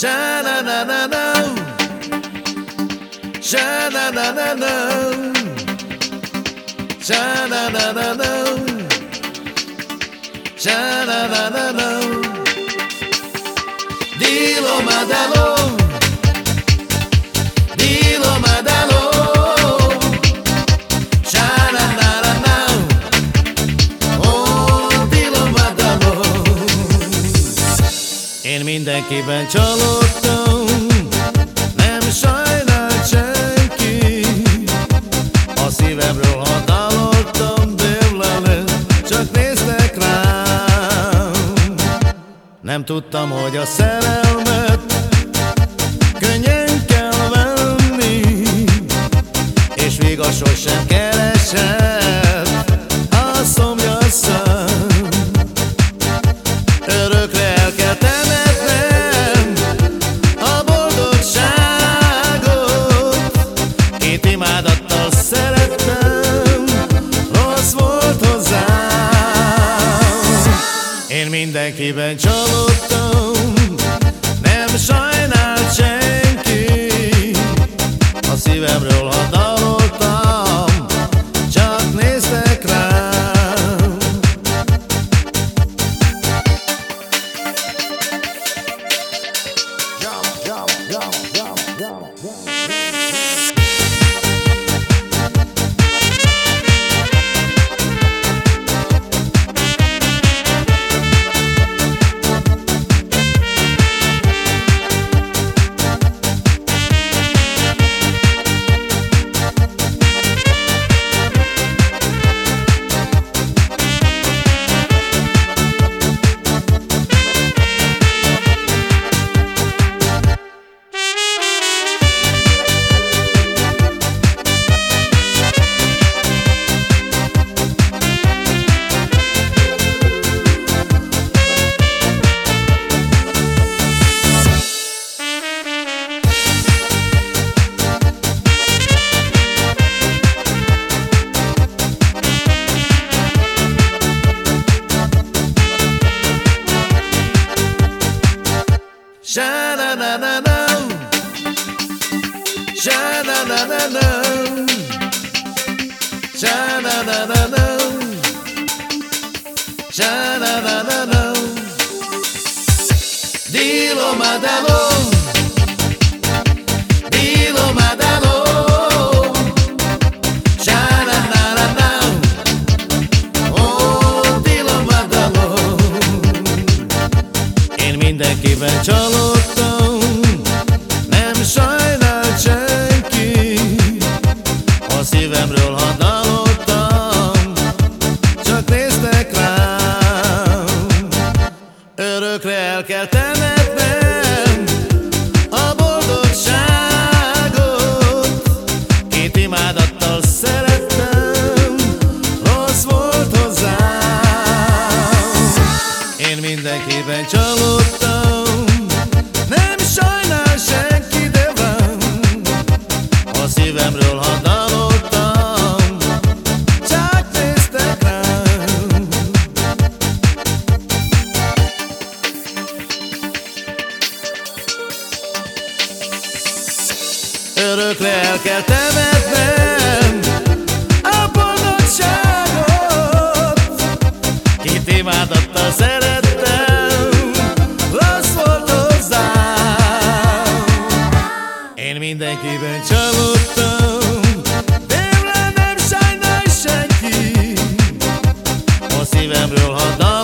Sha-na-na-na-na Sha-na-na-na-na Sha-na-na-na-na Sha-na-na-na-na Diloma da Én mindenkiben csalódtam, nem sajnál senki. A szívemről határoltam, délelőtt csak néztek rám. Nem tudtam, hogy a szerelmet könnyen kell venni, és vigaszos sosem keresett Én mindenkiben csalódtam, nem sajnált senki. A szívemről hadaloltam, Já na na na não. Já na na na não. Já na na na não. Já na na na não. Diloma da luz. Én mindenkiben csalódtam, nem sajnál senki, de van. A szívemről hadalottam, csak néztek rám. Örökre el kell temetnem a boldogságot. Két imádattal Én mindenkiben csalódtam, tényleg nem sajnál senki. A szívemről hadalottam,